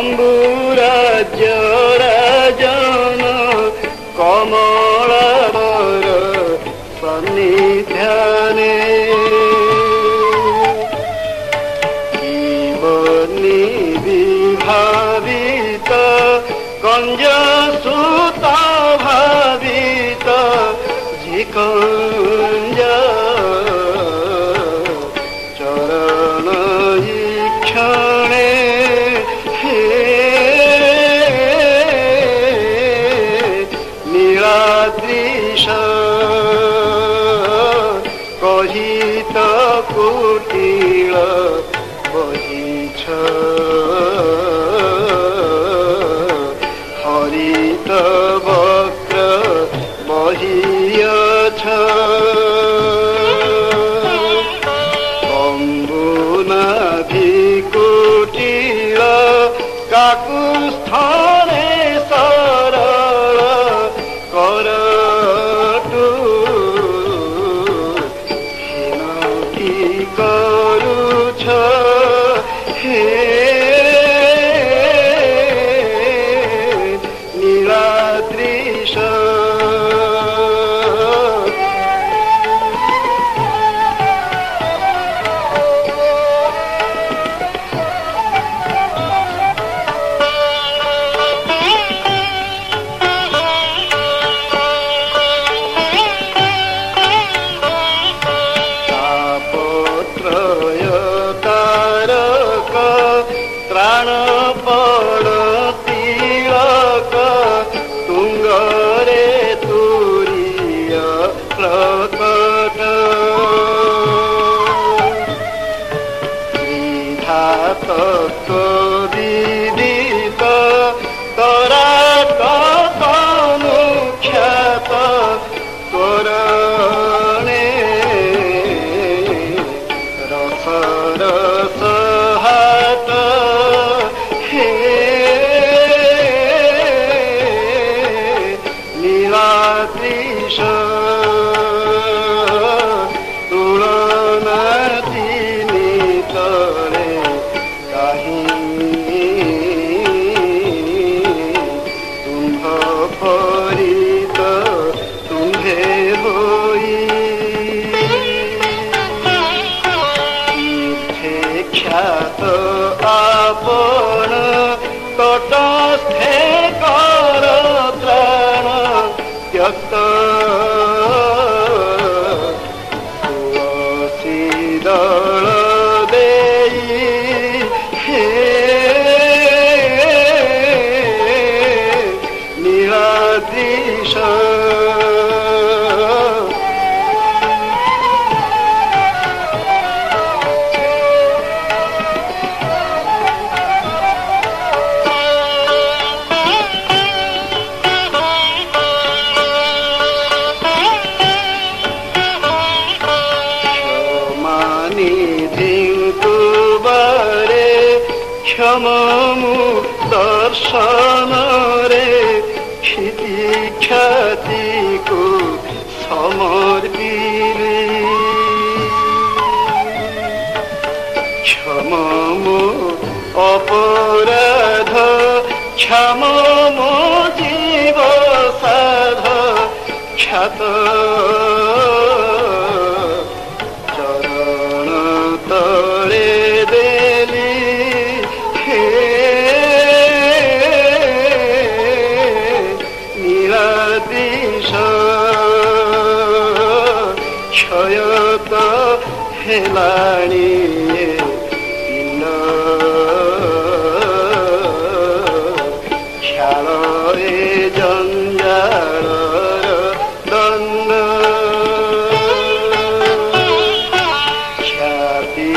অম্বুরা জোড়া জন কমলা বর সন্নিধানে। জীবনী বিভাবিত গঞ্জন Santo. তত্ত্ব বিদিত তরা কত মুখ্যাত তোরণে রস রস হাত হে নীলাদ্রিশ ক্ষমমু দর্শনরে ক্ষিতি খ্যাতিকু সমর্পিলে ক্ষমমু অপরাধ ক্ষমমু জীব সাধ খ্যাত ହେଲାଣି ଏ ଦିନ ଖ୍ୟାଳରେ ଜଞ୍ଜାଳର ଦଣ୍ଡ ଖ୍ୟାତି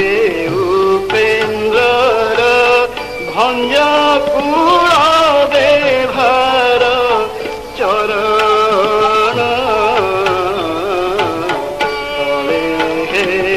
ଏ ଉପେନ୍ଦ୍ରର ଭଞ୍ଜକୁ day.